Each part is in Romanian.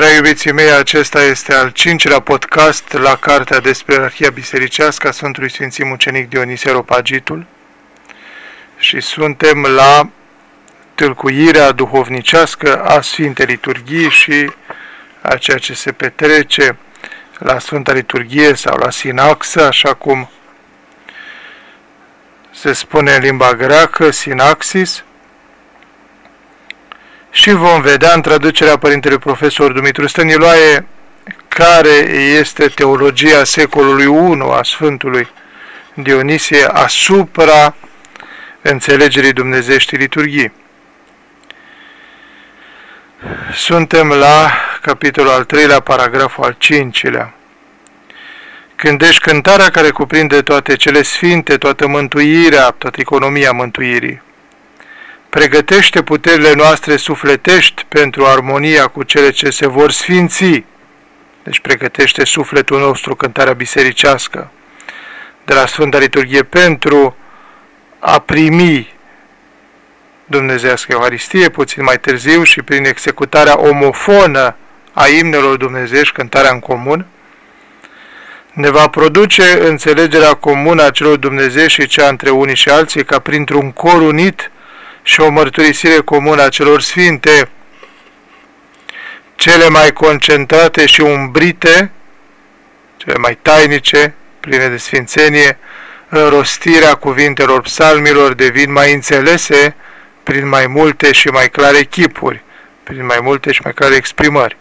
Prea iubiții mei, acesta este al cincilea podcast la cartea despre ierarhia bisericească a Sfântului Sfinții Mucenic Dionisie Ropagitul și suntem la tâlcuirea duhovnicească a Sfintei Liturghii și a ceea ce se petrece la Sfânta Liturghie sau la sinaxă, așa cum se spune în limba greacă, sinaxis, și vom vedea în traducerea Părintelui Profesor Dumitru Stăniloae care este teologia secolului I a Sfântului Dionisie asupra înțelegerii dumnezeieștii liturghii. Suntem la capitolul al treilea, paragraful al cincilea. Gândești cântarea care cuprinde toate cele sfinte, toată mântuirea, toată economia mântuirii pregătește puterile noastre sufletești pentru armonia cu cele ce se vor sfinți. Deci pregătește sufletul nostru cântarea bisericească de la Sfânta Liturghie pentru a primi Dumnezească Euharistie puțin mai târziu și prin executarea omofonă a imnelor dumnezeiești, cântarea în comun, ne va produce înțelegerea comună a celor Dumnezei și cea între unii și alții, ca printr-un cor unit și o mărturisire comună a celor sfinte, cele mai concentrate și umbrite, cele mai tainice, pline de sfințenie, în rostirea cuvintelor psalmilor devin mai înțelese prin mai multe și mai clare chipuri, prin mai multe și mai clare exprimări.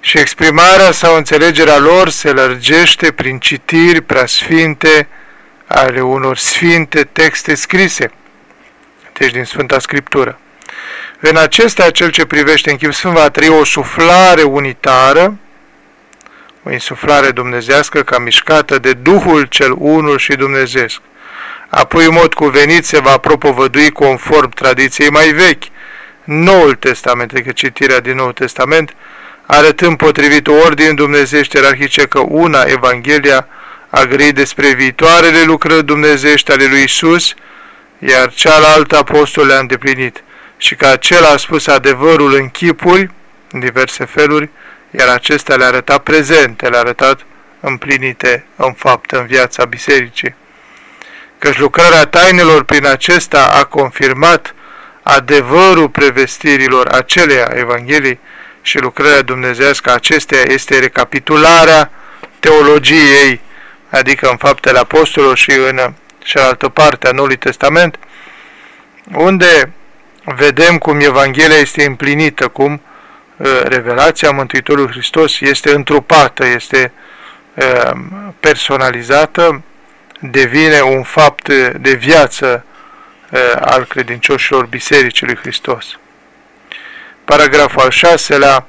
Și exprimarea sau înțelegerea lor se lărgește prin citiri preasfinte ale unor sfinte texte scrise, deci din Sfânta Scriptură. În acestea, cel ce privește în chip sfânt va trăi o suflare unitară, o insuflare dumnezească ca mișcată de Duhul cel unul și dumnezeesc. Apoi, în mod cuvenit, se va propovădui conform tradiției mai vechi, Noul Testament, adică citirea din Noul Testament, arătând potrivit ordin dumnezeiești ierarhice că una, Evanghelia, a grei despre viitoarele lucrări dumnezeiești ale lui Isus, iar cealaltă apostol le-a îndeplinit și că acela a spus adevărul în chipuri, în diverse feluri, iar acestea le-a arătat prezente, le-a arătat împlinite în fapt în viața bisericii. Căci lucrarea tainelor prin acesta a confirmat adevărul prevestirilor aceleia Evangheliei și lucrarea dumnezească acesteia este recapitularea teologiei, adică în faptele apostolilor și în cealaltă parte a Noului Testament, unde vedem cum Evanghelia este împlinită, cum uh, revelația Mântuitorului Hristos este întrupată, este uh, personalizată, devine un fapt de viață uh, al credincioșilor Bisericii lui Hristos. Paragraful al șaselea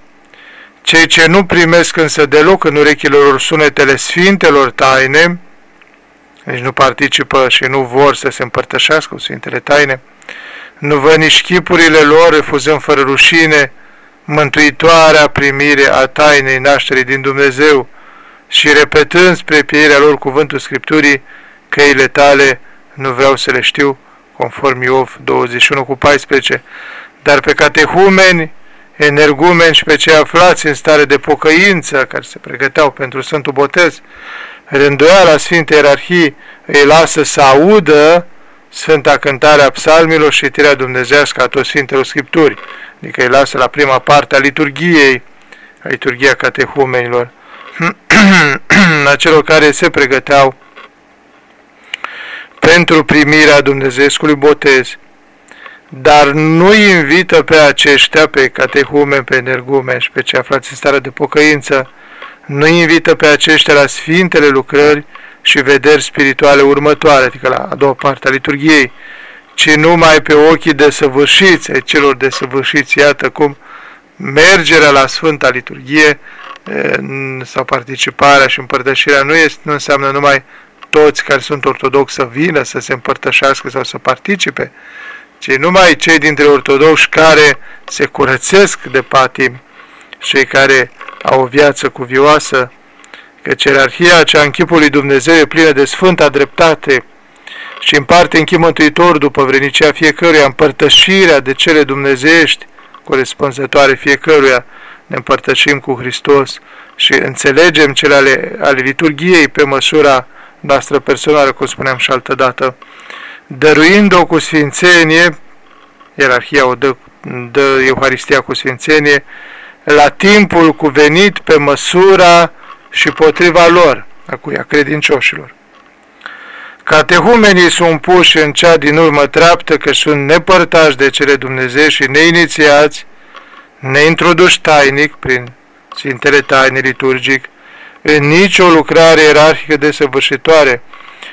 Cei ce nu primesc însă deloc în urechile lor sunetele sfintelor taine, deci nu participă și nu vor să se împărtășească cu Sfintele Taine, nu văd nici chipurile lor, refuzând fără rușine mântuitoarea primire a tainei nașterii din Dumnezeu și repetând spre pieirea lor cuvântul Scripturii, căile tale nu vreau să le știu, conform Iov 21 cu 14, dar pe catehumeni, energumeni și pe cei aflați în stare de pocăință, care se pregăteau pentru Sfântul Botez, rânduiala Sfintei Ierarhii îi lasă să audă Sfânta Cântare a Psalmilor și citirea dumnezească a toți Sfintelor Scripturi, adică îi lasă la prima parte a liturgiei, a liturgia catehumenilor, a celor care se pregăteau pentru primirea Dumnezeescului botez, dar nu invită pe aceștia, pe catehumen, pe energumen și pe cei aflați în stare de pocăință, nu invită pe aceștia la sfintele lucrări și vederi spirituale următoare, adică la a doua parte a liturgiei, ci numai pe ochii desăvârșiți ai celor desăvârșiți. Iată cum mergerea la Sfânta Liturghie sau participarea și împărtășirea nu, este, nu înseamnă numai toți care sunt ortodoxi să vină să se împărtășească sau să participe, ci numai cei dintre ortodoxi care se curățesc de patim, cei care au o viață cuvioasă, că ierarhia cea în chipul lui Dumnezeu e plină de sfânta dreptate și împarte în chip mântuitor după vrenicia fiecăruia împărtășirea de cele dumnezeiești corespunzătoare fiecăruia, ne împărtășim cu Hristos și înțelegem cele ale, ale liturgiei pe măsura noastră personală, cum spuneam și altă dată, dăruind-o cu sfințenie, ierarhia o dă, dă Euharistia cu sfințenie, la timpul cuvenit pe măsura și potriva lor, a cuia credincioșilor. Catehumenii sunt puși în cea din urmă treaptă că sunt nepărtași de cele Dumnezeu și neinițiați, neintroduși tainic prin Sfintele Taine liturgic, în nicio lucrare ierarhică desăvârșitoare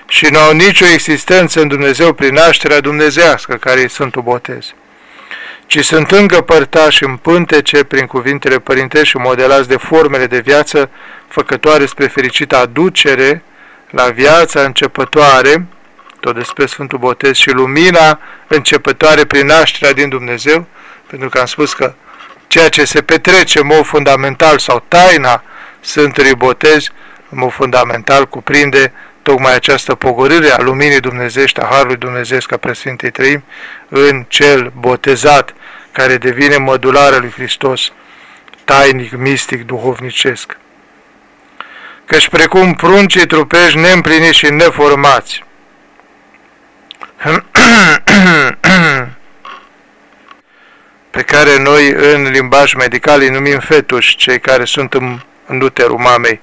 și nu au nicio existență în Dumnezeu prin nașterea dumnezească care îi sunt Botez, ci sunt încă părtași în pântece prin cuvintele părintești și modelați de formele de viață făcătoare spre fericită aducere la viața începătoare, tot despre Sfântul Botez și lumina începătoare prin nașterea din Dumnezeu, pentru că am spus că ceea ce se petrece în mod fundamental sau taina Sfântului Botez, în mod fundamental, cuprinde tocmai această pogorâre a luminii dumnezești, a Harului Dumnezeu ca Preasfintei Trăim, în cel botezat, care devine mădulară lui Hristos, tainic, mistic, duhovnicesc. Căci precum pruncii trupești neîmpliniți și neformați, pe care noi în limbaj medical îi numim fetuși, cei care sunt în, în uterul mamei.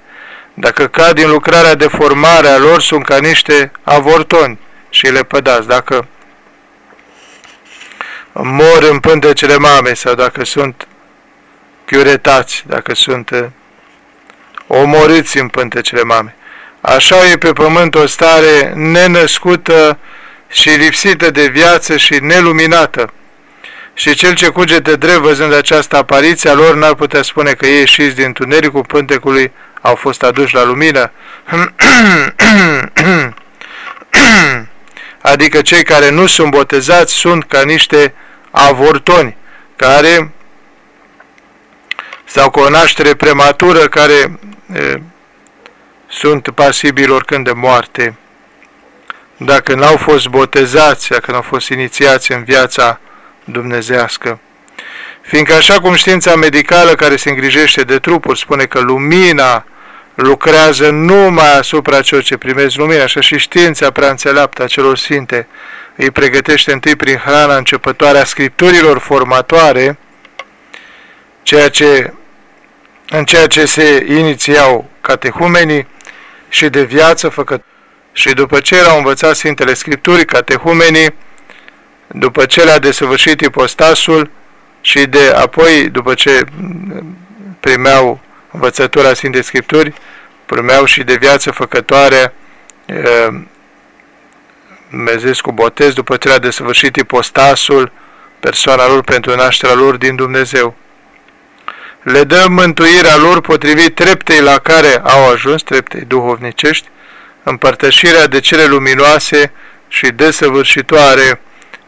Dacă cad din lucrarea de formare a lor, sunt ca niște avortoni și le pădați. Dacă mor în pântecele mamei sau dacă sunt chiuretați, dacă sunt uh, omorâți în pântecele mamei. Așa e pe pământ o stare nenăscută și lipsită de viață și neluminată și cel ce cugete drept văzând această apariție a lor n-ar putea spune că ei ieșiți din tunericul pântecului au fost aduși la lumină, adică cei care nu sunt botezați sunt ca niște avortoni, care sau cu o naștere prematură, care e, sunt pasibili oricând de moarte. Dacă n-au fost botezați, dacă n-au fost inițiați în viața dumnezească. Fiindcă așa cum știința medicală care se îngrijește de trupuri spune că lumina lucrează numai asupra celor ce primesc lumina, așa și știința prea înțeleaptă a celor sfinte îi pregătește întâi prin hrana începătoare a scripturilor formatoare, ceea ce, în ceea ce se inițiau catehumenii și de viață făcut. Și după ce erau învățat Sfintele Scripturii, catehumenii după ce le-a desăvârșit ipostasul și de apoi, după ce primeau învățătura Sfintei Scripturi, primeau și de viață făcătoare Dumnezeescu botez, după ce le-a desăvârșit ipostasul, persoana lor pentru nașterea lor din Dumnezeu. Le dă mântuirea lor potrivit treptei la care au ajuns, treptei duhovnicești, împărtășirea de cele luminoase și desăvârșitoare,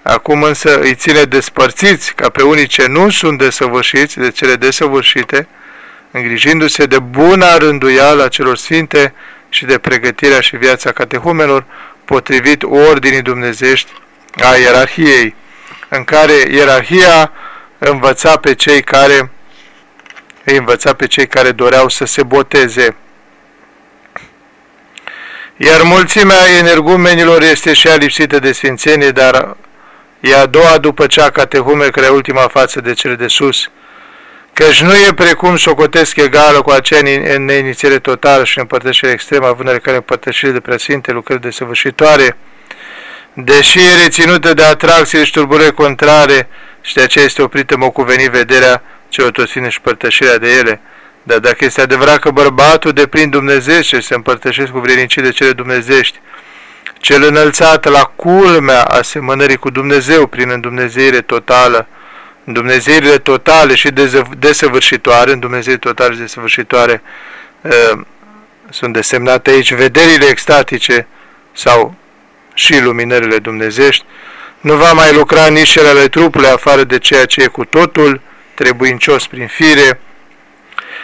Acum însă îi ține despărțiți ca pe unii ce nu sunt desăvârșiți de cele desăvârșite, îngrijindu-se de buna rânduială a celor sfinte și de pregătirea și viața catehumelor, potrivit ordinii dumnezești a ierarhiei, în care ierarhia învăța pe cei care îi învăța pe cei care doreau să se boteze. Iar mulțimea energumenilor este și ea lipsită de sfințenie, dar e a doua după cea catehume care ultima față de cele de sus, căci nu e precum socotesc egală cu aceea neinițiere totală și împărtășire extremă, având care împărtășire de preasfinte, lucrări de săvârșitoare, deși e reținută de atracție și turbure contrare și de aceea este oprită mă cuveni vederea celor tot și împărtășirea de ele. Dar dacă este adevărat că bărbatul de plin Dumnezeu și se împărtășesc cu vrenicii de cele dumnezești, cel înălțat la culmea asemănării cu Dumnezeu prin îndumnezeire totală, Dumnezeirile totale și desăvârșitoare, în Dumnezei totale și desăvârșitoare, uh, sunt desemnate aici vederile extatice sau și luminările dumnezești, nu va mai lucra nici ale trupului afară de ceea ce e cu totul trebuincios prin fire,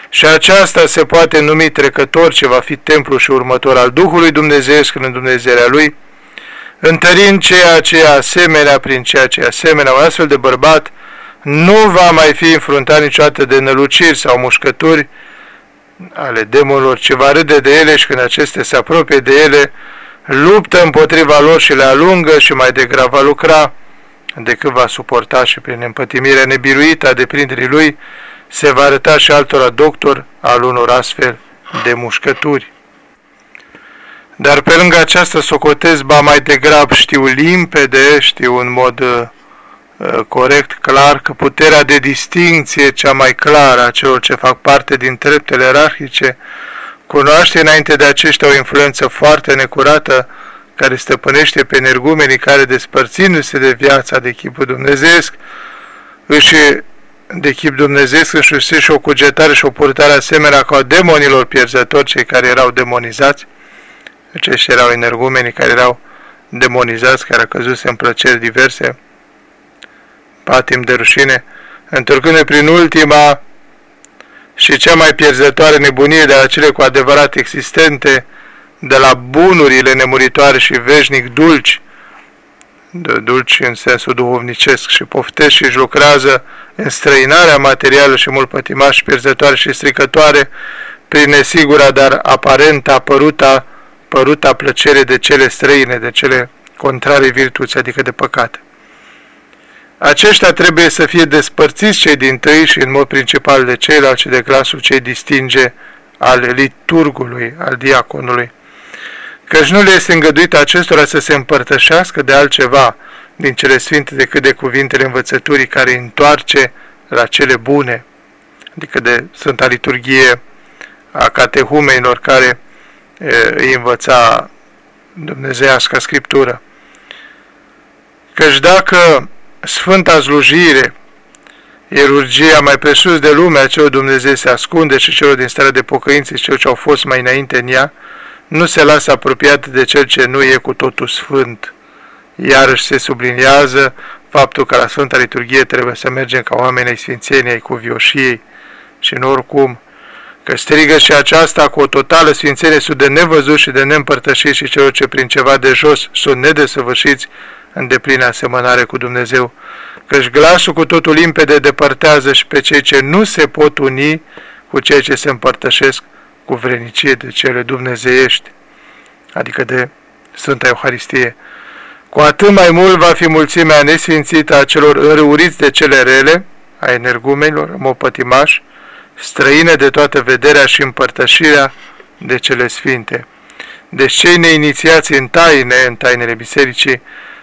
și aceasta se poate numi trecător ce va fi templu și următor al Duhului Dumnezeu în Dumnezeirea Lui, întărind ceea ce e asemenea prin ceea ce e asemenea, un astfel de bărbat nu va mai fi înfruntat niciodată de năluciri sau mușcături ale demonilor, ci va râde de ele și când acestea se apropie de ele, luptă împotriva lor și le alungă și mai degrabă va lucra decât va suporta și prin împătimirea nebiruită a deprinderii lui, se va arăta și altora doctor al unor astfel de mușcături. Dar pe lângă această socotez, ba mai degrab știu limpede, știu în mod uh, uh, corect, clar, că puterea de distinție cea mai clară a celor ce fac parte din treptele erarhice cunoaște înainte de aceștia o influență foarte necurată care stăpânește pe energumenii care, despărțindu-se de viața de chipul dumnezeesc, își de chip dumnezeesc își și o cugetare și o purtare asemenea ca demonilor pierzători, cei care erau demonizați, aceștia erau energumenii care erau demonizați, care au căzut în plăceri diverse, patim de rușine, întorcându prin ultima și cea mai pierzătoare nebunie de la cele cu adevărat existente, de la bunurile nemuritoare și veșnic dulci, de dulci în sensul duhovnicesc și poftesc și își lucrează în străinarea materială și mult pătimaș, pierzătoare și stricătoare, prin nesigura, dar aparenta, păruta, păruta plăcere de cele străine, de cele contrare virtuți, adică de păcate. Aceștia trebuie să fie despărțiți cei din tăi și în mod principal de ceilalți de clasul cei distinge al liturgului, al diaconului căci nu le este îngăduit acestora să se împărtășească de altceva din cele sfinte decât de cuvintele învățăturii care întoarce la cele bune, adică de Sfânta Liturghie a catehumeilor care e, îi învăța Dumnezeiasca Scriptură. Căci dacă Sfânta slujire, ierurgia mai presus de lume a celor Dumnezeu se ascunde și celor din starea de pocăință și celor ce au fost mai înainte în ea, nu se lasă apropiat de cel ce nu e cu totul sfânt. Iarăși se subliniază faptul că la Sfânta Liturghie trebuie să mergem ca oameni ai sfințeniei, cu vioșiei și nu oricum, că strigă și aceasta cu o totală sfințenie sunt de nevăzut și de neîmpărtășit și celor ce prin ceva de jos sunt nedesăvârșiți în deplină asemănare cu Dumnezeu, căci glasul cu totul limpede depărtează și pe cei ce nu se pot uni cu cei ce se împărtășesc cu vrenicie de cele dumnezeiești, adică de Sfânta Euharistie. Cu atât mai mult va fi mulțimea nesfințită a celor înrăuriți de cele rele, a energumelor, mopătimași, străine de toată vederea și împărtășirea de cele sfinte. Deci cei neinițiați în taine, în tainele bisericii,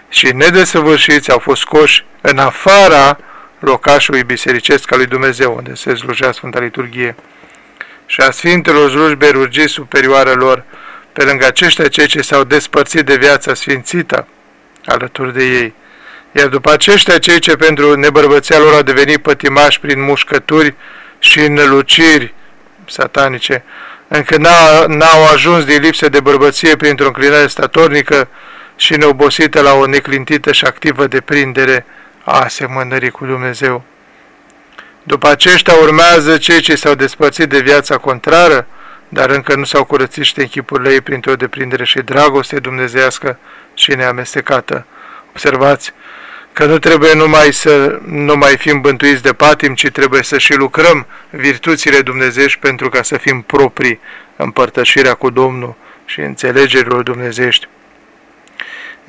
și nedesăvârșiți au fost scoși în afara locașului bisericesc al lui Dumnezeu, unde se slujea Sfânta Liturghie și a Sfintelor slujbe rugii superioară lor, pe lângă aceștia cei ce s-au despărțit de viața sfințită alături de ei. Iar după aceștia cei ce pentru nebărbăția lor au devenit pătimași prin mușcături și înăluciri satanice, încă n-au ajuns din lipsă de bărbăție printr-o înclinare statornică și neobosită la o neclintită și activă deprindere a asemănării cu Dumnezeu. După aceștia urmează cei ce s-au despărțit de viața contrară, dar încă nu s-au curățit și închipurile ei printr-o deprindere și dragoste dumnezească și neamestecată. Observați că nu trebuie numai să nu mai fim bântuiți de patim, ci trebuie să și lucrăm virtuțile dumnezești pentru ca să fim proprii împărtășirea cu Domnul și înțelegerilor dumnezești.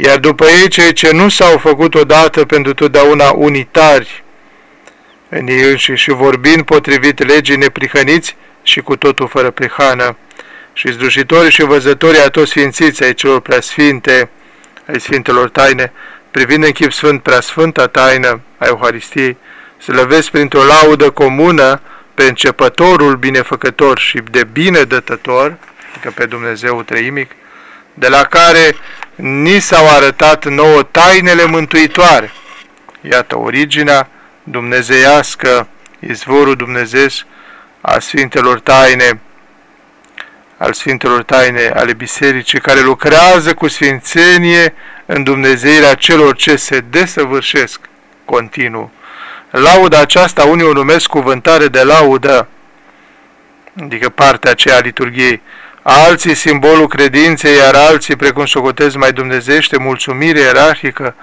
Iar după ei, cei ce nu s-au făcut odată pentru totdeauna unitari, în ei înșiși și vorbind potrivit legii neprihăniți și cu totul fără prihană, și zdrușitorii și văzătorii a toți sfințiți ai celor preasfinte, ai sfintelor taine, privind în chip sfânt preasfânta taină a Euharistiei, să lăvesc printr-o laudă comună pe începătorul binefăcător și de bine dătător, adică pe Dumnezeu treimic, de la care ni s-au arătat nouă tainele mântuitoare. Iată originea, dumnezeiască, izvorul dumnezeesc a Sfintelor Taine, al Sfintelor Taine ale Bisericii, care lucrează cu sfințenie în Dumnezeirea celor ce se desăvârșesc continuu. Lauda aceasta unii o numesc cuvântare de laudă, adică partea aceea a liturgiei, alții simbolul credinței, iar alții, precum socotez mai dumnezește, mulțumire ierarhică,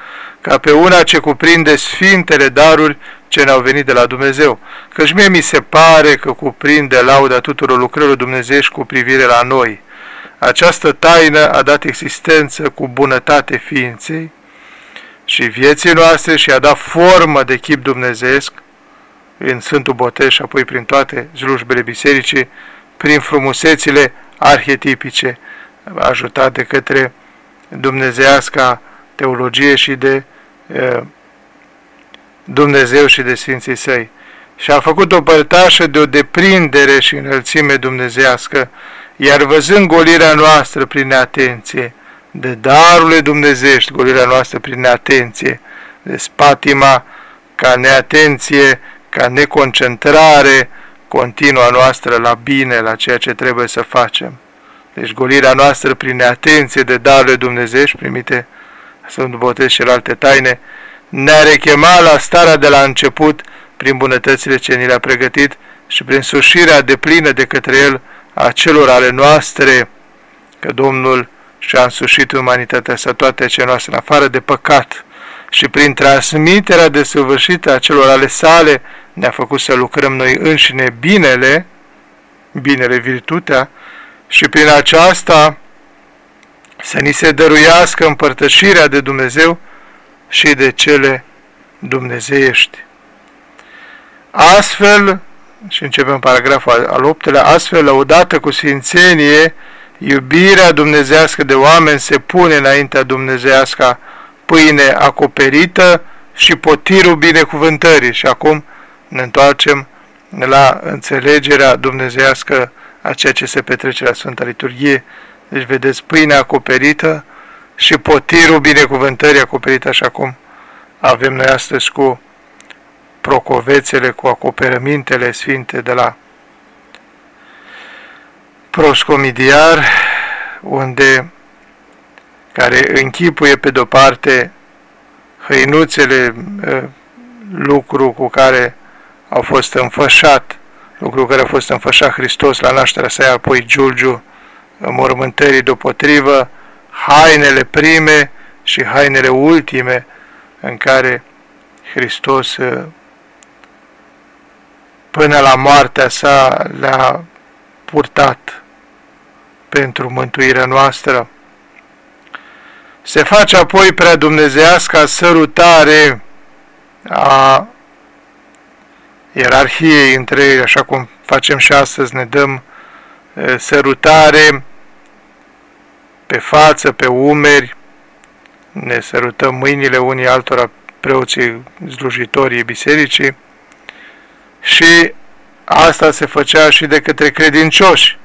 ca pe una ce cuprinde sfintele daruri ce ne-au venit de la Dumnezeu, căci mie mi se pare că cuprinde lauda tuturor lucrărilor dumnezeiești cu privire la noi. Această taină a dat existență cu bunătate ființei și vieții noastre și a dat formă de chip dumnezeesc în Sfântul Botez și apoi prin toate slujbele bisericii, prin frumusețile arhetipice ajutate către dumnezeasca teologie și de Dumnezeu și de Sfinții Săi. Și a făcut o părtașă de o deprindere și înălțime dumnezească, iar văzând golirea noastră prin neatenție, de darurile dumnezești, golirea noastră prin neatenție, de spatima ca neatenție, ca neconcentrare continua noastră la bine, la ceea ce trebuie să facem. Deci golirea noastră prin neatenție de darurile dumnezești primite Sfântul Botez și alte taine, ne-a rechemat la starea de la început prin bunătățile ce ni le-a pregătit și prin sușirea de plină de către El a celor ale noastre, că Domnul și-a însușit umanitatea să toate ce noastre în afară de păcat și prin transmiterea desăvârșită a celor ale sale ne-a făcut să lucrăm noi înșine binele, binele virtutea, și prin aceasta să ni se dăruiască împărtășirea de Dumnezeu și de cele dumnezeiești. Astfel, și începem paragraful al 8-lea, astfel, odată cu sfințenie, iubirea dumnezească de oameni se pune înaintea dumnezească pâine acoperită și potirul binecuvântării. Și acum ne întoarcem la înțelegerea dumnezească a ceea ce se petrece la Sfânta Liturghie. Deci vedeți pâinea acoperită și potirul binecuvântării acoperit așa cum avem noi astăzi cu procovețele, cu acoperămintele sfinte de la proscomidiar, unde care închipuie pe de-o parte hăinuțele, lucru cu care au fost înfășat, lucru cu care a fost înfășat Hristos la nașterea sa, apoi Giulgiu, mormântării deopotrivă, hainele prime și hainele ultime în care Hristos până la moartea sa le-a purtat pentru mântuirea noastră. Se face apoi prea dumnezească sărutare a ierarhiei între ei, așa cum facem și astăzi, ne dăm sărutare pe față, pe umeri, ne sărutăm mâinile unii altora, preoții slujitorii bisericii, și asta se făcea și de către credincioși,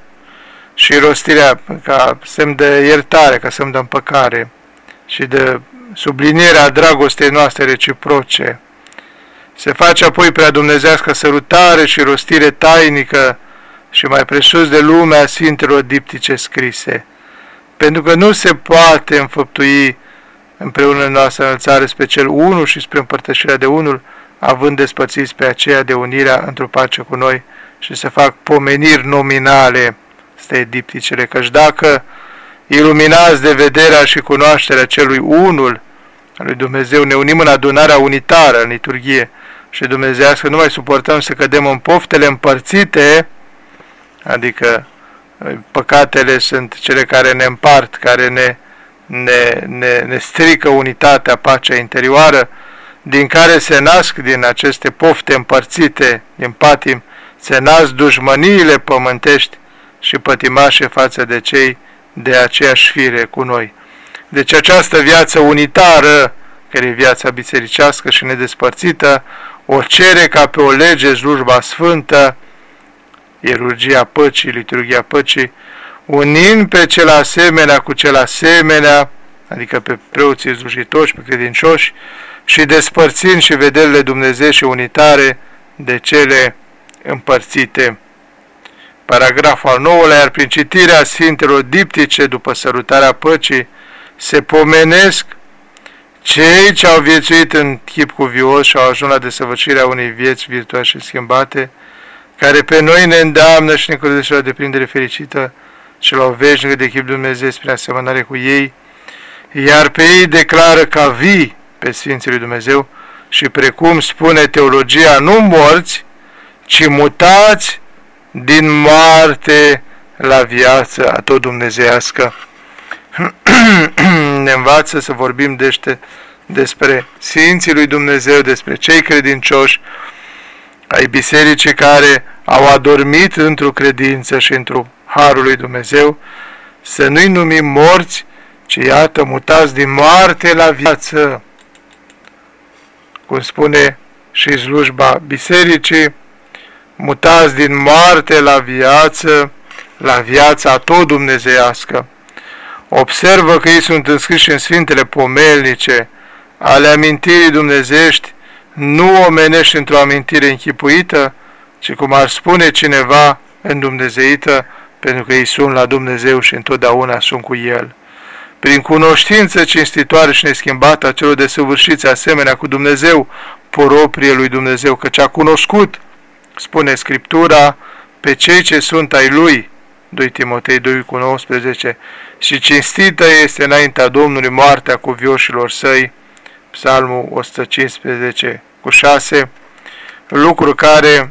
și rostirea ca semn de iertare, ca semn de împăcare și de sublinierea dragostei noastre reciproce. Se face apoi prea dumnezească sărutare și rostire tainică și mai presus de lumea Sfintelor diptice scrise pentru că nu se poate înfăptui împreună noastră înălțare spre cel unu și spre împărtășirea de unul, având despățiți pe aceea de unirea într-o pace cu noi și se fac pomeniri nominale, stă dipticele, căci dacă iluminați de vederea și cunoașterea celui unul, al lui Dumnezeu, ne unim în adunarea unitară, în liturghie, și dumnezească, nu mai suportăm să cădem în poftele împărțite, adică păcatele sunt cele care ne împart, care ne, ne, ne, ne strică unitatea, pacea interioară, din care se nasc din aceste pofte împărțite, din patim, se nasc dușmăniile pământești și pătimașe față de cei de aceeași fire cu noi. Deci această viață unitară, care e viața bisericească și nedespărțită, o cere ca pe o lege slujba sfântă, ierurgia păcii, liturgia păcii, unind pe cel asemenea cu cel asemenea, adică pe preoții slujitoși, pe credincioși, și despărțind și vederile Dumnezeu și unitare de cele împărțite. Paragraful al nouălea, iar prin citirea Sfintelor Diptice după sărutarea păcii, se pomenesc cei ce au viețuit în chip cuvios și au ajuns la desăvârșirea unei vieți virtuoase și schimbate, care pe noi ne îndeamnă și ne curăzește la deprindere fericită și la o veșnică de chip Dumnezeu spre asemănare cu ei, iar pe ei declară ca vii pe Sfinții lui Dumnezeu și precum spune teologia, nu morți, ci mutați din moarte la viață a tot dumnezeiască. ne învață să vorbim dește despre Sfinții lui Dumnezeu, despre cei credincioși ai bisericii care au adormit într-o credință și într-o harul lui Dumnezeu, să nu-i numim morți, ci iată mutați din moarte la viață, cum spune și slujba bisericii, mutați din moarte la viață, la viața tot dumnezeiască. Observă că ei sunt înscriși în Sfintele Pomelnice. Ale amintirii dumnezești, nu omenești într-o amintire închipuită, ci cum ar spune cineva îndumnezeită, pentru că ei sunt la Dumnezeu și întotdeauna sunt cu El. Prin cunoștință cinstitoare și neschimbată a celor desăvârșiți asemenea cu Dumnezeu, poroprie lui Dumnezeu, căci a cunoscut, spune Scriptura, pe cei ce sunt ai Lui, 2 Timotei 2 cu 19, și cinstită este înaintea Domnului moartea cuvioșilor săi, Psalmul 115 cu 6, lucru care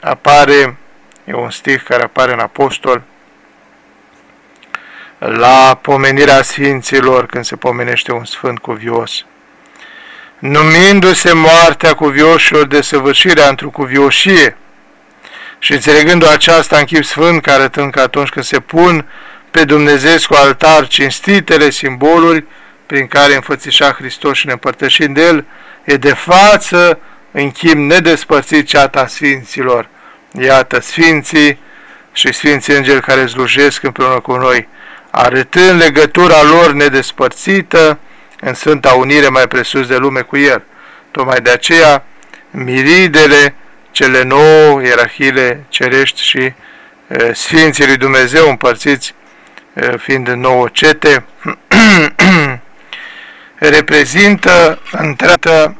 apare, e un stih care apare în Apostol, la pomenirea Sfinților, când se pomenește un sfânt cuvios. Numindu-se moartea cuvioșilor de săvârșirea într-o cuvioșie și înțelegându aceasta în chip sfânt, care arătând că atunci când se pun pe Dumnezeu cu altar cinstitele simboluri prin care înfățișa Hristos și ne împărtășind de El, e de față în chip nedespărțit ceata Sfinților. Iată, Sfinții și Sfinții Îngeri care slujesc împreună cu noi, arătând legătura lor nedespărțită în Sfânta Unire mai presus de lume cu El. Tocmai de aceea, miridele, cele nouă, ierarhiile cerești și e, Sfinții lui Dumnezeu împărțiți e, fiind în nouă cete, reprezintă întreaga,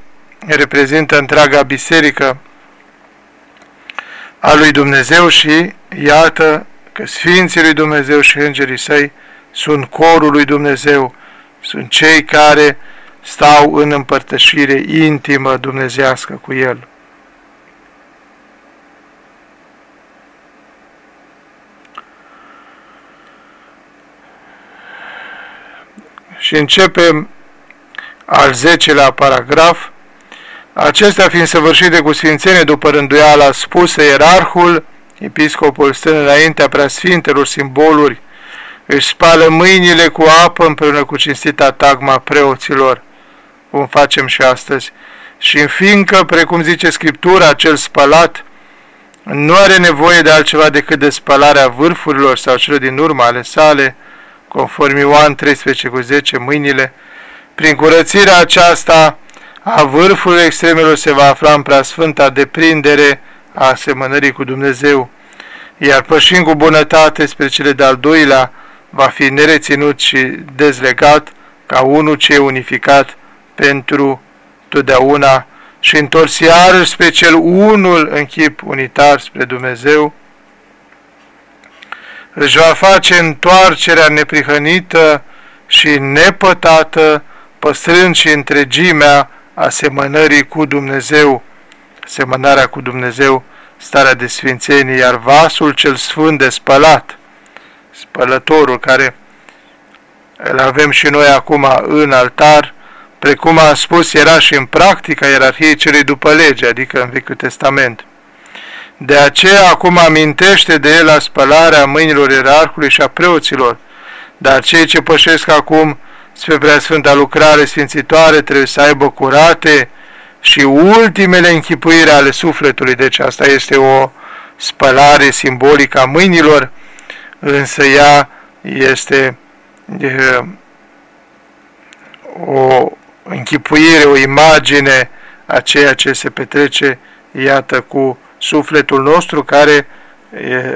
reprezintă întreaga biserică a lui Dumnezeu și iată că Sfinții lui Dumnezeu și Îngerii Săi sunt corul lui Dumnezeu, sunt cei care stau în împărtășire intimă dumnezească cu El. Și începem al zecelea paragraf, acesta fiind săvârșite cu sfințenie după rânduiala spusă, ierarhul, episcopul stând înaintea preasfintelor simboluri, își spală mâinile cu apă împreună cu cinstita tagma preoților, cum facem și astăzi. Și fiindcă, precum zice Scriptura, acel spălat nu are nevoie de altceva decât de spălarea vârfurilor sau celor din urmă ale sale, conform Ioan 13 cu 10, mâinile, prin curățirea aceasta a vârfului extremelor se va afla în preasfânta deprindere a asemănării cu Dumnezeu, iar pășind cu bunătate spre cele de-al doilea, va fi nereținut și dezlegat ca unul ce e unificat pentru totdeauna și întors iarăși spre cel unul în chip unitar spre Dumnezeu, își va face întoarcerea neprihănită și nepătată, păstrând și întregimea asemănării cu Dumnezeu, asemănarea cu Dumnezeu, starea de sfințenie, iar vasul cel sfânt de spălat, spălătorul care îl avem și noi acum în altar, precum a spus, era și în practica ierarhiei celui după lege, adică în Vechiul Testament. De aceea acum amintește de el la spălarea mâinilor ierarhului și a preoților, dar cei ce pășesc acum spre preasfânta lucrare sfințitoare trebuie să aibă curate și ultimele închipuire ale sufletului, deci asta este o spălare simbolică a mâinilor, însă ea este e, o închipuire, o imagine a ceea ce se petrece, iată, cu sufletul nostru care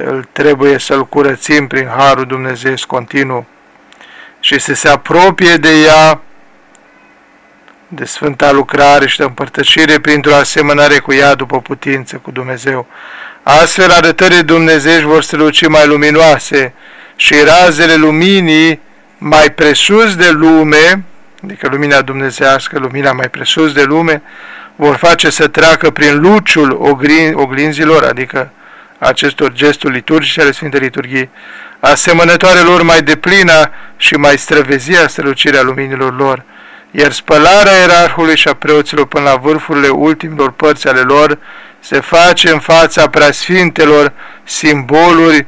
îl trebuie să-l curățim prin Harul Dumnezeu continuu și să se apropie de ea de sfânta lucrare și de împărtășire printr-o asemănare cu ea după putință cu Dumnezeu. Astfel arătările Dumnezeu vor străluci mai luminoase și razele luminii mai presus de lume, adică lumina dumnezească, lumina mai presus de lume, vor face să treacă prin luciul oglinzilor, adică acestor gesturi liturgice ale Sfintei Liturghii, asemănătoare lor mai deplină și mai străvezia strălucirea luminilor lor, iar spălarea ierarhului și a preoților până la vârfurile ultimilor părți ale lor se face în fața preasfintelor simboluri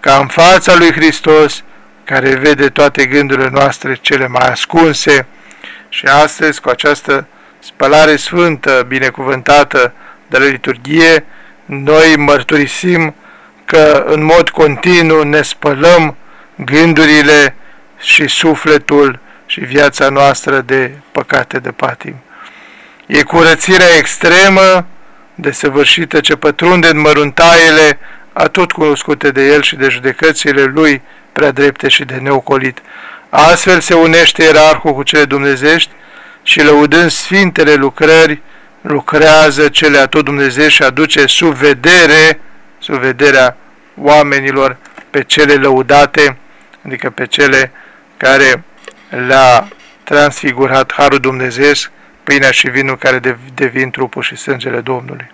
ca în fața lui Hristos, care vede toate gândurile noastre cele mai ascunse. Și astăzi cu această spălare sfântă, binecuvântată de la liturghie, noi mărturisim că în mod continuu ne spălăm gândurile și sufletul și viața noastră de păcate de patim. E curățirea extremă, desăvârșită, ce pătrunde în măruntaiele a tot cunoscute de el și de judecățile lui prea drepte și de neocolit. Astfel se unește ierarhul cu cele dumnezești și lăudând sfintele lucrări, lucrează cele a tot Dumnezeu și aduce sub vedere, sub vederea oamenilor pe cele lăudate, adică pe cele care le-a transfigurat Harul Dumnezeu, pâinea și vinul care devin trupul și sângele Domnului.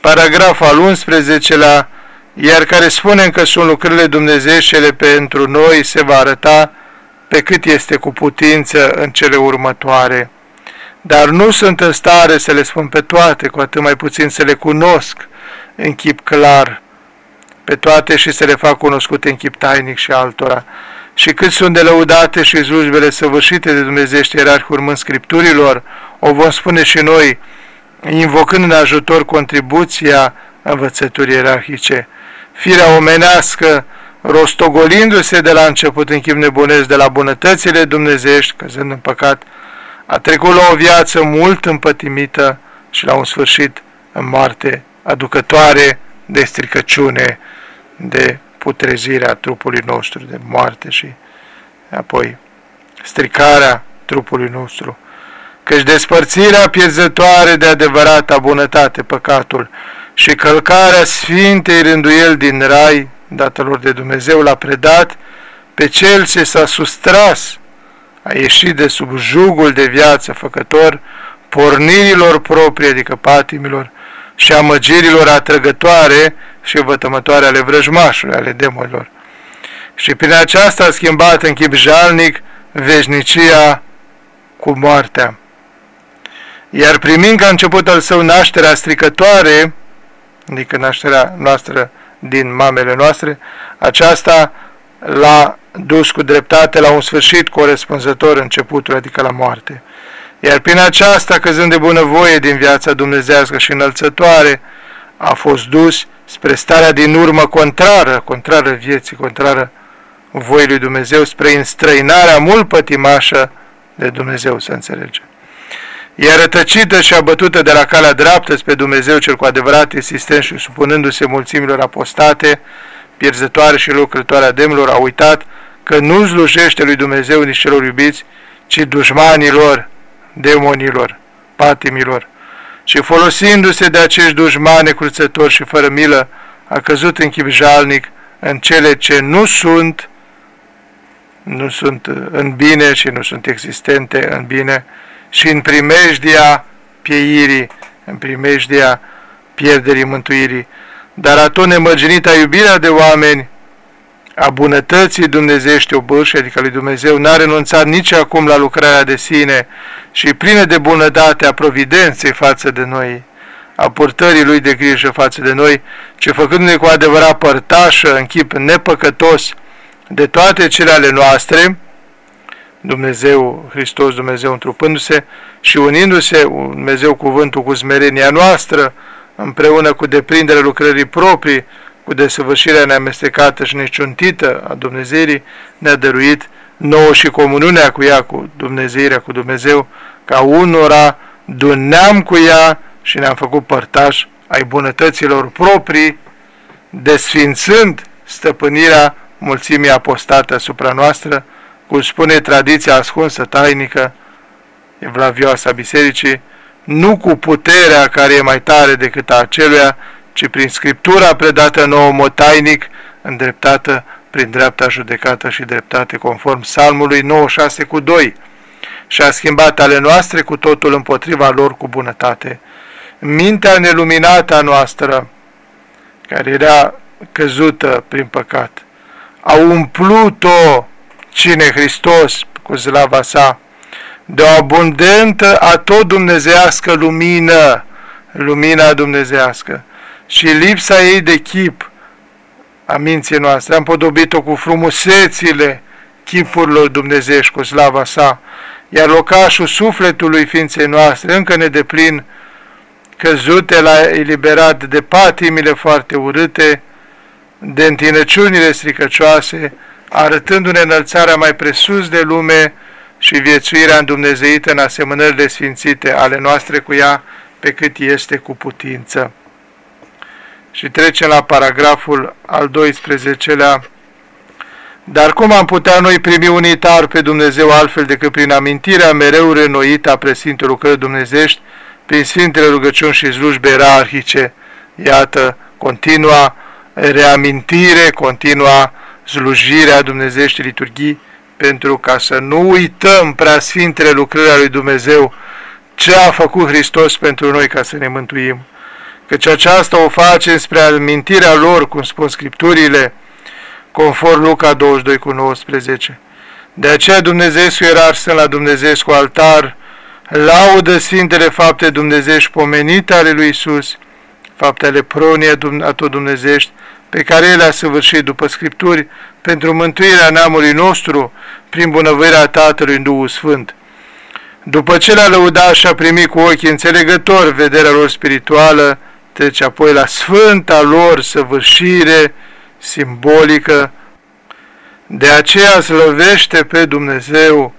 Paragraful al 11-lea, iar care spune că sunt lucrările Dumnezeieșele pentru noi, se va arăta pe cât este cu putință în cele următoare. Dar nu sunt în stare să le spun pe toate, cu atât mai puțin să le cunosc în chip clar pe toate și să le fac cunoscute în chip tainic și altora. Și cât sunt de lăudate și slujbele săvârșite de Dumnezeiești ierarhi urmând Scripturilor, o vom spune și noi, invocând în ajutor contribuția învățăturii ierarhice. Firea omenească, rostogolindu-se de la început în chip nebunesc de la bunătățile dumnezeiești, căzând în păcat, a trecut la o viață mult împătimită și la un sfârșit în moarte aducătoare de stricăciune, de putrezirea trupului nostru, de moarte și apoi stricarea trupului nostru. Căci despărțirea pierzătoare de adevărata bunătate, păcatul, și călcarea Sfintei rânduiel din rai, datelor de Dumnezeu, l-a predat pe cel ce s-a sustras, a ieșit de sub jugul de viață făcător, pornirilor proprii, adică patimilor, și amăgirilor atrăgătoare și vătămătoare ale vrăjmașului, ale demonilor. Și prin aceasta a schimbat în chip jalnic veșnicia cu moartea. Iar primind ca început al său nașterea stricătoare, adică nașterea noastră din mamele noastre, aceasta l-a dus cu dreptate la un sfârșit corespunzător începutul, adică la moarte. Iar prin aceasta, căzând de bunăvoie din viața dumnezească și înălțătoare, a fost dus spre starea din urmă contrară, contrară vieții, contrară voii lui Dumnezeu, spre înstrăinarea mult pătimașă de Dumnezeu, să înțelegem. E rătăcită și abătută de la calea dreaptă spre Dumnezeu cel cu adevărat insistent și supunându-se mulțimilor apostate, pierzătoare și lucrătoare a demnilor, a uitat că nu slujește lui Dumnezeu nici celor iubiți, ci dușmanilor, demonilor, patimilor. Și folosindu-se de acești dușmani cruțători și fără milă, a căzut în chip jalnic în cele ce nu sunt, nu sunt în bine și nu sunt existente în bine, și în primejdia pieirii, în primejdia pierderii mântuirii, dar a tot nemărginita iubirea de oameni, a bunătății dumnezeiești obârși, adică lui Dumnezeu, n-a renunțat nici acum la lucrarea de sine și plină de bunătate a providenței față de noi, a purtării lui de grijă față de noi, ce făcându-ne cu adevărat părtașă în chip nepăcătos de toate cele ale noastre, Dumnezeu, Hristos Dumnezeu întrupându-se și unindu-se Dumnezeu cuvântul cu smerenia noastră, împreună cu deprinderea lucrării proprii, cu desăvârșirea neamestecată și neciuntită a Dumnezeirii, ne-a dăruit nouă și comuniunea cu ea, cu Dumnezeirea, cu Dumnezeu, ca unora duneam cu ea și ne-am făcut părtaș ai bunătăților proprii, desfințând stăpânirea mulțimii apostate asupra noastră, cum spune tradiția ascunsă tainică, evlavioasă a bisericii, nu cu puterea care e mai tare decât a aceluia, ci prin Scriptura predată nouă mod tainic, îndreptată prin dreapta judecată și dreptate, conform psalmului 96 cu 2. și a schimbat ale noastre cu totul împotriva lor cu bunătate. Mintea neluminată a noastră, care era căzută prin păcat, a umplut-o cine Hristos cu slava sa, de o abundentă a tot dumnezească lumină, lumina dumnezească, și lipsa ei de chip a minții noastre. Am podobit-o cu frumusețile chipurilor dumnezești, cu slava sa, iar locașul sufletului ființei noastre, încă nedeplin, căzute la eliberat de patimile foarte urâte, de întinăciunile stricăcioase, arătându-ne înălțarea mai presus de lume și viețuirea îndumnezeită în asemănările sfințite ale noastre cu ea, pe cât este cu putință. Și trecem la paragraful al 12-lea. Dar cum am putea noi primi unitar pe Dumnezeu altfel decât prin amintirea mereu renoită a presintelor lucrări dumnezești, prin Sfintele rugăciuni și slujbe erarhice, iată, continua reamintire, continua slujirea dumnezești liturghii, pentru ca să nu uităm prea Sfintele lucrări ale lui Dumnezeu, ce a făcut Hristos pentru noi ca să ne mântuim. Căci aceasta o face spre amintirea lor, cum spun Scripturile, conform Luca 22 cu 19. De aceea Dumnezeu era arsân la Dumnezeu cu altar, laudă Sfintele fapte dumnezești pomenite ale lui Isus, faptele pronie a tot dumnezești, pe care El a săvârșit după Scripturi, pentru mântuirea neamului nostru, prin bunăvărirea Tatălui în Duhul Sfânt. După ce l-a lăudat și a primit cu ochii înțelegători vederea lor spirituală, trece apoi la sfânta lor săvârșire simbolică. De aceea slăvește pe Dumnezeu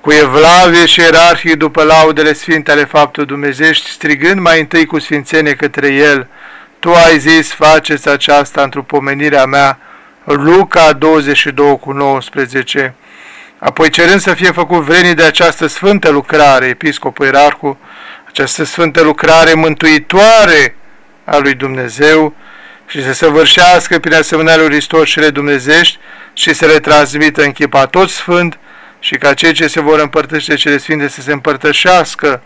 cu evlavie și ierarhii după laudele sfinte ale faptului dumnezești, strigând mai întâi cu sfințenie către El, Tu ai zis, faceți aceasta într-o pomenirea mea, Luca 22 cu 19, apoi cerând să fie făcut vrenii de această sfântă lucrare, episcopul ierarhul, această sfântă lucrare mântuitoare a lui Dumnezeu și să săvârșească prin asemenea lui Hristos cele dumnezești și să le transmită în chipa tot sfânt și ca cei ce se vor împărtăși de cele sfinte să se împărtășească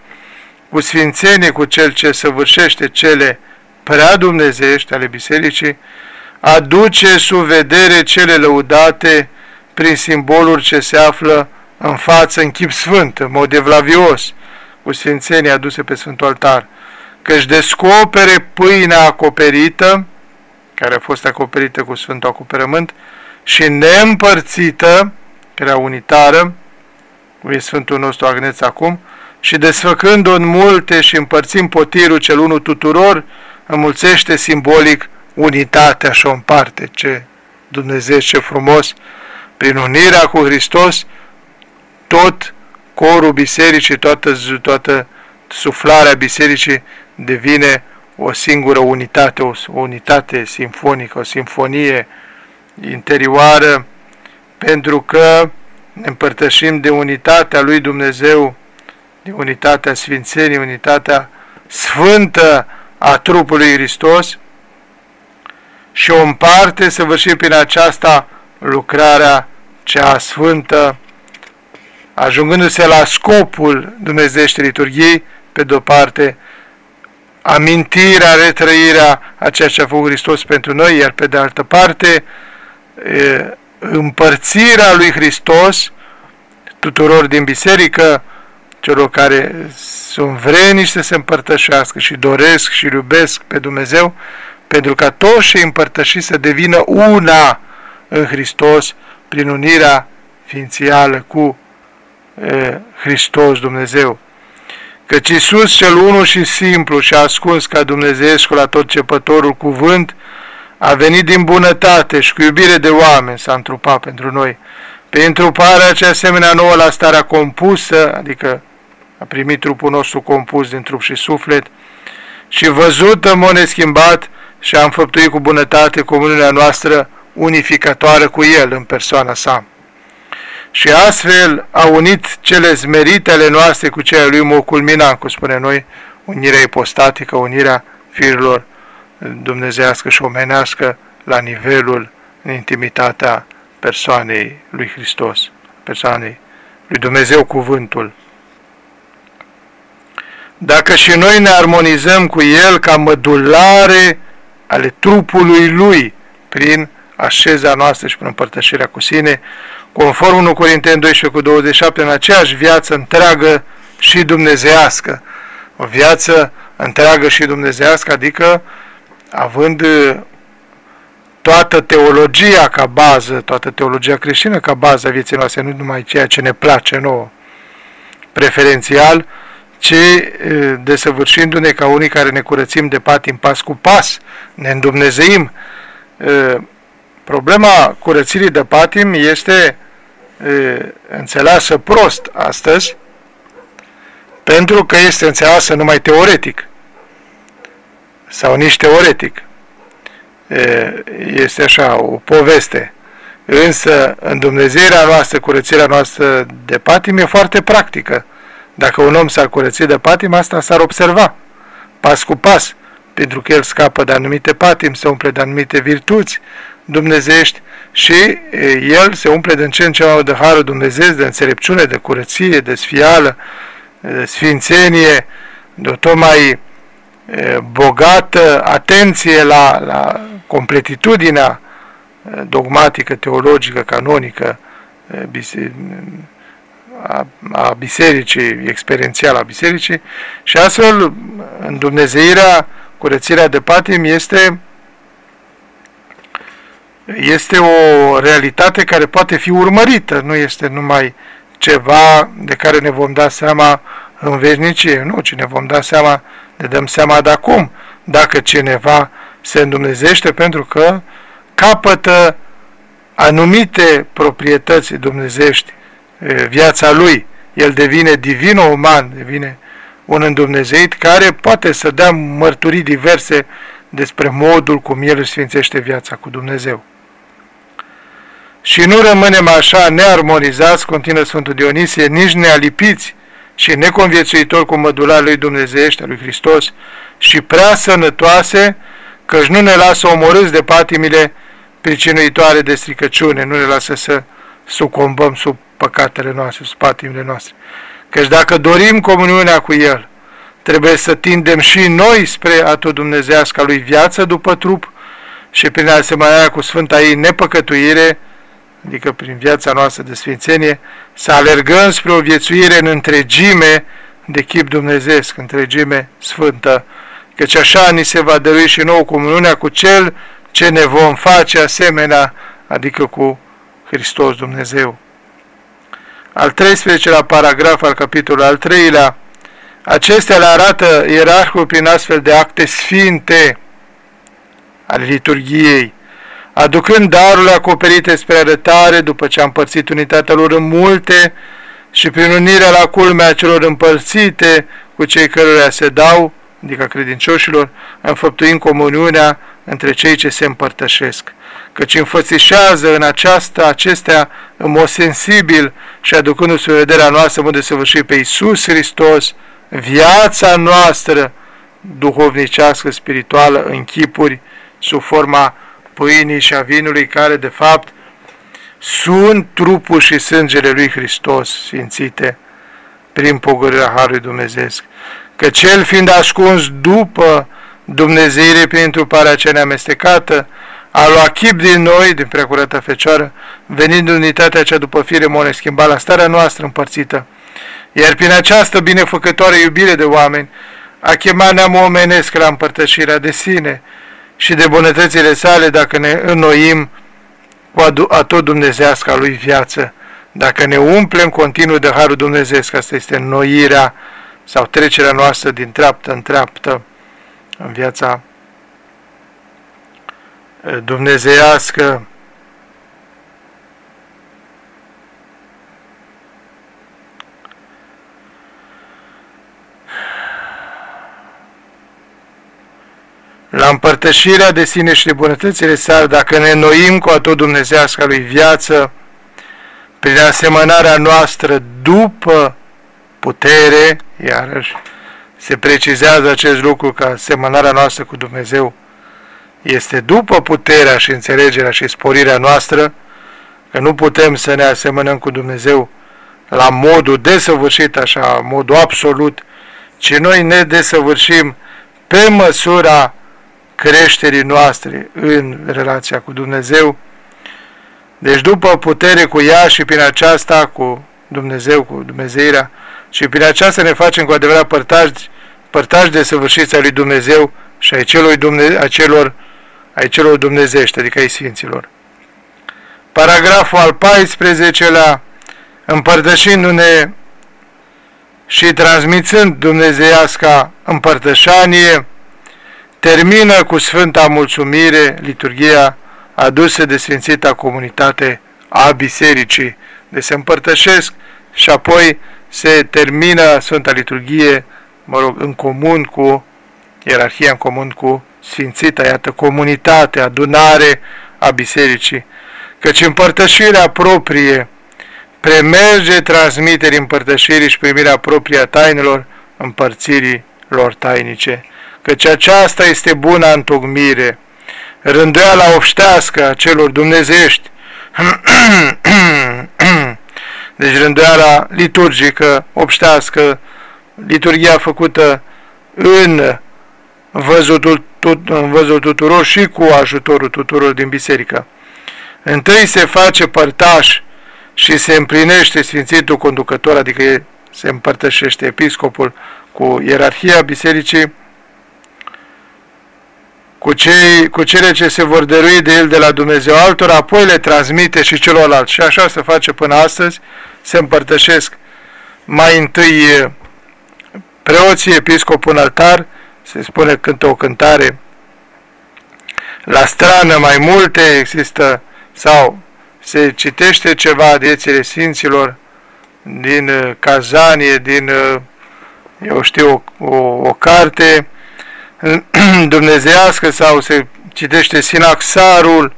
cu sfințenie cu cel ce săvârșește cele prea dumnezești ale bisericii, aduce sub vedere cele lăudate prin simboluri ce se află în față în chip sfânt, în mod evlavios, cu sfințenia aduse pe Sfântul Altar, că-și descopere pâinea acoperită, care a fost acoperită cu Sfântul Acoperământ, și neîmpărțită, care era unitară, cu Sfântul nostru Agneț acum, și desfăcând-o în multe și împărțind potirul cel unul tuturor, înmulțește simbolic unitatea și o împarte. Ce Dumnezeu, ce frumos! Prin unirea cu Hristos, tot corul bisericii, toată, toată suflarea bisericii devine o singură unitate, o, o unitate simfonică, o simfonie interioară, pentru că ne împărtășim de unitatea lui Dumnezeu, de unitatea Sfințenii, unitatea sfântă a trupului Hristos și o împarte săvârșit prin aceasta lucrarea cea sfântă ajungându-se la scopul Dumnezeiești liturghiei, pe de-o parte, amintirea, retrăirea a ceea ce a făcut Hristos pentru noi, iar pe de altă parte, împărțirea lui Hristos tuturor din biserică, celor care sunt vreniși să se împărtășească și doresc și iubesc pe Dumnezeu, pentru ca toți și împărtăși să devină una în Hristos prin unirea ființială cu e, Hristos Dumnezeu. Căci Iisus cel unul și simplu și ascuns ca Dumnezeescul la tot cepătorul cuvânt, a venit din bunătate și cu iubire de oameni s-a întrupat pentru noi. Pe întruparea cea asemenea nouă la starea compusă, adică a primit trupul nostru compus din trup și suflet, și văzut în mod neschimbat și a înfăptuit cu bunătate comuniunea noastră unificatoare cu El în persoana sa și astfel a unit cele zmerite ale noastre cu cele lui mă culmina, cum spune noi, unirea ipostatică, unirea firilor dumnezească și omenească la nivelul, în intimitatea persoanei lui Hristos, persoanei lui Dumnezeu cuvântul. Dacă și noi ne armonizăm cu El ca mădulare ale trupului Lui prin așeza noastră și prin împărtășirea cu sine, conform 1 Corinteni 12 cu 27, în aceeași viață întreagă și dumnezească. O viață întreagă și dumnezească, adică având uh, toată teologia ca bază, toată teologia creștină ca bază a vieții noastre, nu numai ceea ce ne place nouă, preferențial, ci uh, desăvârșindu-ne ca unii care ne curățim de patim pas cu pas, ne îndumnezeim. Uh, problema curățirii de patim este înțeleasă prost astăzi, pentru că este înțeleasă numai teoretic sau nici teoretic. Este așa, o poveste. Însă, în Dumnezeirea noastră, curățirea noastră de patim e foarte practică. Dacă un om s-ar curăți de patim, asta s-ar observa, pas cu pas, pentru că el scapă de anumite patim, se umple de anumite virtuți dumnezeiești și el se umple de în ce în ce mai de harul Dumnezeu, de înțelepciune, de curăție, de sfială, de sfințenie, de o tot mai bogată atenție la, la completitudinea dogmatică, teologică, canonică a, a bisericii, experiențială a bisericii și astfel în Dumnezeirea, curățirea de patim este este o realitate care poate fi urmărită, nu este numai ceva de care ne vom da seama în veșnicie, nu, ci ne vom da seama, ne dăm seama de acum, dacă cineva se îndumnezește pentru că capătă anumite proprietăți dumnezești viața lui. El devine divin-uman, devine un îndumnezeit care poate să dea mărturii diverse despre modul cum el își sfințește viața cu Dumnezeu. Și nu rămânem așa nearmonizați, continuă Sfântul Dionisie, nici nealipiți și neconviețuitori cu mădular lui Dumnezeiește, lui Hristos, și prea sănătoase, căci nu ne lasă omorâți de patimile pricinuitoare de stricăciune, nu ne lasă să sucombăm sub păcatele noastre, sub patimile noastre. Căci dacă dorim comuniunea cu El, trebuie să tindem și noi spre a tot dumnezească lui viață după trup și prin asemănarea cu Sfânta ei nepăcătuire, adică prin viața noastră de sfințenie, să alergăm spre o viețuire în întregime de chip dumnezeesc, întregime sfântă, căci așa ni se va dărui și nouă comuniunea cu Cel ce ne vom face asemenea, adică cu Hristos Dumnezeu. Al 13-lea paragraf al capitolului al 3-lea, acestea le arată ierarhul prin astfel de acte sfinte ale liturgiei, aducând darurile acoperite spre arătare, după ce a împărțit unitatea lor în multe, și prin unirea la culmea celor împărțite cu cei cărora se dau, adică credincioșilor, înfăptuind comuniunea între cei ce se împărtășesc, căci înfățișează în aceasta, acestea în mod sensibil și aducându-se vederea noastră în mod desăvârșit pe Iisus Hristos, viața noastră duhovnicească, spirituală, în chipuri, sub forma pâinii și a vinului, care de fapt sunt trupul și sângele lui Hristos sfințite prin pogorârea Harului Dumnezeu. Că cel fiind ascuns după Dumnezeire prin întruparea cea neamestecată, a luat chip din noi, din preacurată Fecioară, venind unitatea cea după fire mone schimba la starea noastră împărțită. Iar prin această binefăcătoare iubire de oameni, a chemat neam omenesc la împărtășirea de sine, și de bunătățile sale dacă ne înnoim cu a tot dumnezească a lui viață, dacă ne umplem continuu de Harul Dumnezeesc, asta este înnoirea sau trecerea noastră din treaptă în treaptă în viața eh, dumnezeiască, la împărtășirea de sine și de bunătățile sale, dacă ne noim cu a tot dumnezească lui viață, prin asemănarea noastră după putere, iarăși se precizează acest lucru că asemănarea noastră cu Dumnezeu este după puterea și înțelegerea și sporirea noastră, că nu putem să ne asemănăm cu Dumnezeu la modul desăvârșit, așa, modul absolut, ci noi ne desăvârșim pe măsura creșterii noastre în relația cu Dumnezeu. Deci după putere cu ea și prin aceasta cu Dumnezeu, cu Dumnezeirea, și prin aceasta ne facem cu adevărat părtași, părtași de săvârșița lui Dumnezeu și ai celor, Dumne, a celor, ai celor dumnezești, adică ai Sfinților. Paragraful al 14-lea, împărtășindu-ne și transmițând dumnezeiasca împărtășanie, termină cu Sfânta Mulțumire liturgia adusă de Sfințita Comunitate a Bisericii, de se împărtășesc și apoi se termină Sfânta Liturghie, mă rog, în comun cu ierarhia, în comun cu Sfințita, iată, comunitate, adunare a Bisericii, căci împărtășirea proprie premerge transmiterii împărtășirii și primirea proprie a tainelor împărțirii lor tainice, căci aceasta este buna întocmire, rânduiala obștească a celor dumnezești, deci rânduiala liturgică, obștească, liturgia făcută în văzul, în văzul tuturor și cu ajutorul tuturor din biserică. Întâi se face părtaș și se împlinește Sfințitul Conducător, adică se împărtășește episcopul cu ierarhia bisericii, cu, cei, cu cele ce se vor dărui de el de la Dumnezeu altora, apoi le transmite și celorlalți. Și așa se face până astăzi, se împărtășesc mai întâi preoții, episcopul în altar, se spune cântă o cântare, la strană mai multe există, sau se citește ceva de viețile Sfinților din uh, Cazanie, din, uh, eu știu, o, o, o carte dumnezească sau se citește Sinaxarul,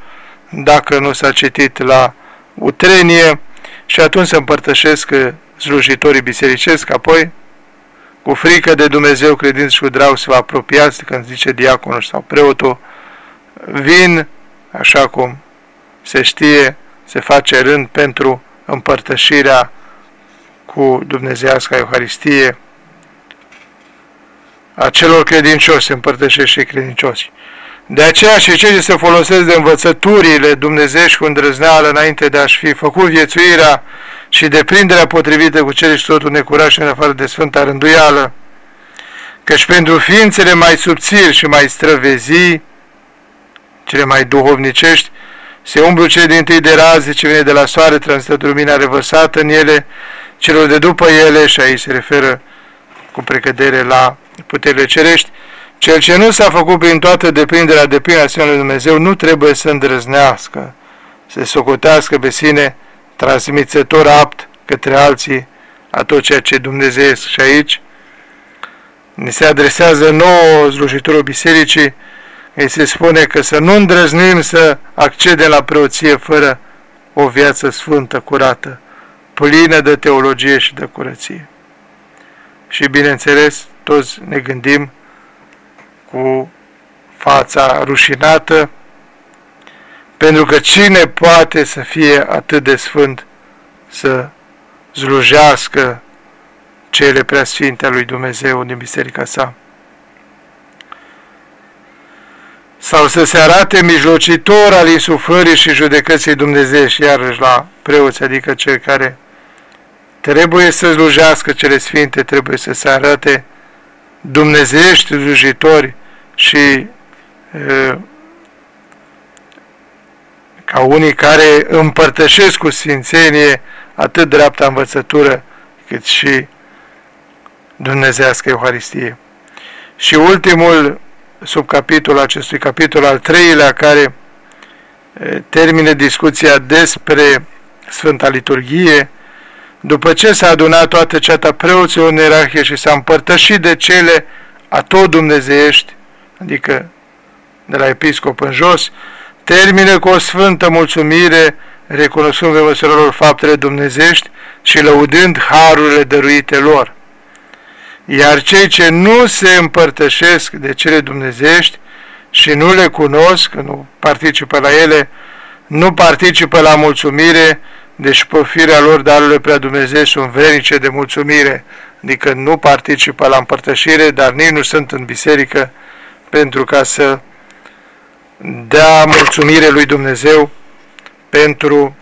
dacă nu s-a citit la Utrenie, și atunci se împărtășesc uh, slujitorii bisericesc, apoi cu frică de Dumnezeu, credință și cu drag se va apropia, când zice diaconul sau preotul, vin, așa cum se știe, se face rând pentru împărtășirea cu Dumnezeiasca Euharistie a celor credincioși, se împărtășește și credincioși. De aceea și cei ce se folosesc de învățăturile dumnezești cu îndrăzneală înainte de a-și fi făcut viețuirea și deprinderea potrivită cu cele și totul necuraș în afară de sfânta rânduială, căci pentru ființele mai subțiri și mai străvezii, cele mai duhovnicești, se umblu cele din tâi de raze ce vine de la soare, transmită lumina revărsată în ele, celor de după ele, și aici se referă cu precădere la puterile cerești, cel ce nu s-a făcut prin toată deprinderea de plină a lui Dumnezeu nu trebuie să îndrăznească, să socotească pe sine transmițător apt către alții a tot ceea ce Dumnezeu și aici ni se adresează nouă slujitorul bisericii, îi se spune că să nu îndrăznim să accedem la preoție fără o viață sfântă, curată, plină de teologie și de curăție. Și bineînțeles, toți ne gândim cu fața rușinată, pentru că cine poate să fie atât de sfânt să zlujească cele preasfinte a lui Dumnezeu din biserica sa? Sau să se arate mijlocitor al insuflării și judecății Dumnezeu și iarăși la preoți, adică cei care trebuie să slujească cele sfinte, trebuie să se arate dumnezeiești slujitori și ca unii care împărtășesc cu sfințenie atât dreapta învățătură cât și dumnezească Euharistie. Și ultimul subcapitol acestui capitol al treilea care termine discuția despre Sfânta Liturghie, după ce s-a adunat toată ceata preoților în ierarhie și s-a împărtășit de cele a tot dumnezeiești, adică de la episcop în jos, termine cu o sfântă mulțumire, recunoscând pe măsura lor faptele dumnezești și lăudând harurile dăruite lor. Iar cei ce nu se împărtășesc de cele dumnezești și nu le cunosc, nu participă la ele, nu participă la mulțumire, deci pe firea lor darurile prea Dumnezeu sunt vrenice de mulțumire, adică nu participă la împărtășire, dar nici nu sunt în biserică pentru ca să dea mulțumire lui Dumnezeu pentru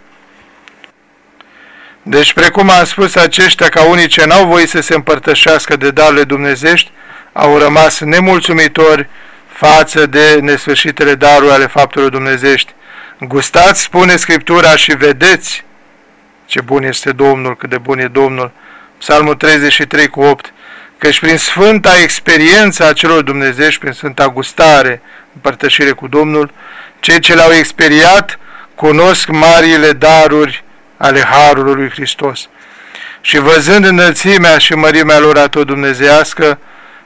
deci, precum am spus, aceștia ca unii ce n-au voit să se împărtășească de darurile dumnezești, au rămas nemulțumitori față de nesfârșitele daruri ale faptelor dumnezești. Gustați, spune Scriptura, și vedeți ce bun este Domnul, cât de bun e Domnul. Psalmul 33 cu 8. Căci prin sfânta experiență a celor dumnezești, prin sfânta gustare, împărtășire cu Domnul, cei ce l-au experiat cunosc marile daruri ale Harului lui Hristos. Și văzând înălțimea și mărimea lor a tot dumnezească,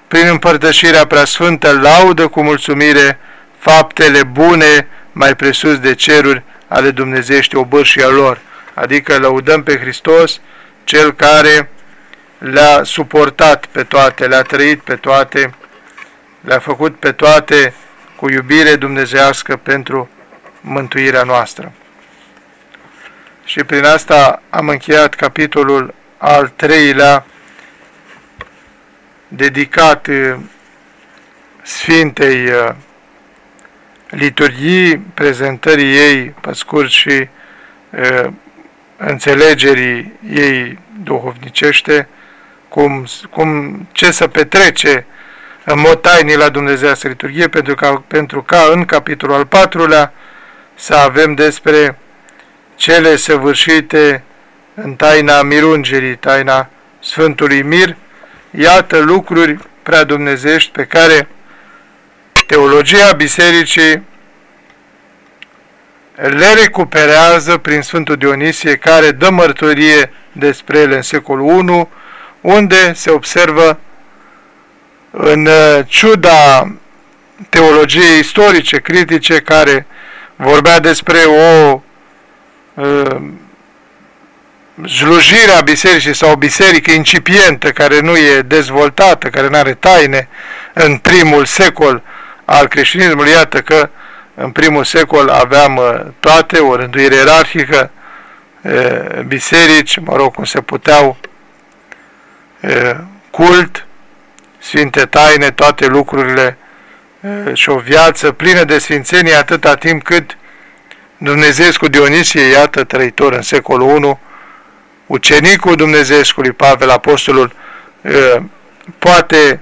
prin împărtășirea preasfântă, laudă cu mulțumire faptele bune mai presus de ceruri ale dumnezeiești obârșia lor, adică lăudăm pe Hristos, Cel care le-a suportat pe toate, le-a trăit pe toate, le-a făcut pe toate cu iubire dumnezească pentru mântuirea noastră. Și prin asta am încheiat capitolul al treilea dedicat uh, Sfintei uh, liturghii, prezentării ei pe scurt și uh, înțelegerii ei duhovnicește, cum, cum ce să petrece în mod tainic la Dumnezească liturghie, pentru ca, pentru ca în capitolul al patrulea să avem despre cele săvârșite în taina mirungerii, taina Sfântului Mir, iată lucruri prea dumnezești pe care teologia bisericii le recuperează prin Sfântul Dionisie, care dă mărturie despre ele în secolul I, unde se observă în ciuda teologiei istorice, critice, care vorbea despre o slujirea uh, bisericii sau o biserică incipientă, care nu e dezvoltată, care nu are taine în primul secol al creștinismului, iată că în primul secol aveam uh, toate, o rânduire ierarhică, uh, biserici, mă rog, cum se puteau, cult, sfinte taine, toate lucrurile și o viață plină de sfințenie atâta timp cât Dumnezeescu Dionisie, iată, trăitor în secolul I, ucenicul Dumnezeescului Pavel, apostolul, poate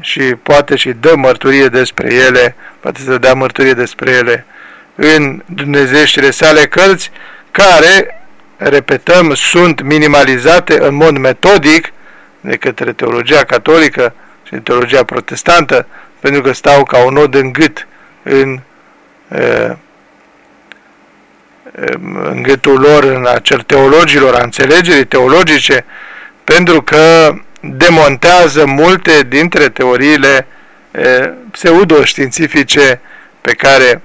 și poate și dă mărturie despre ele, poate să dea mărturie despre ele în dumnezeieștile sale cărți, care, repetăm, sunt minimalizate în mod metodic de către teologia catolică și teologia protestantă, pentru că stau ca un nod în gât în în gâtul lor, în acel teologilor, a înțelegerii teologice, pentru că demontează multe dintre teoriile pseudo-științifice pe care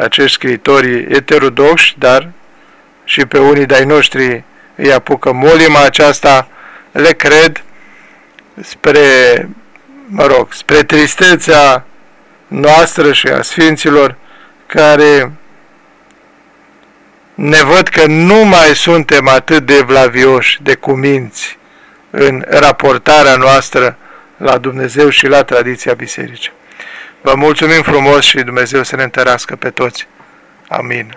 acești scritori eterodoxi, dar și pe unii de-ai noștri îi apucă molima aceasta, le cred spre, mă rog, spre tristețea noastră și a Sfinților care ne văd că nu mai suntem atât de vlavioși, de cuminți în raportarea noastră la Dumnezeu și la tradiția bisericii. Vă mulțumim frumos și Dumnezeu să ne întărească pe toți. Amin.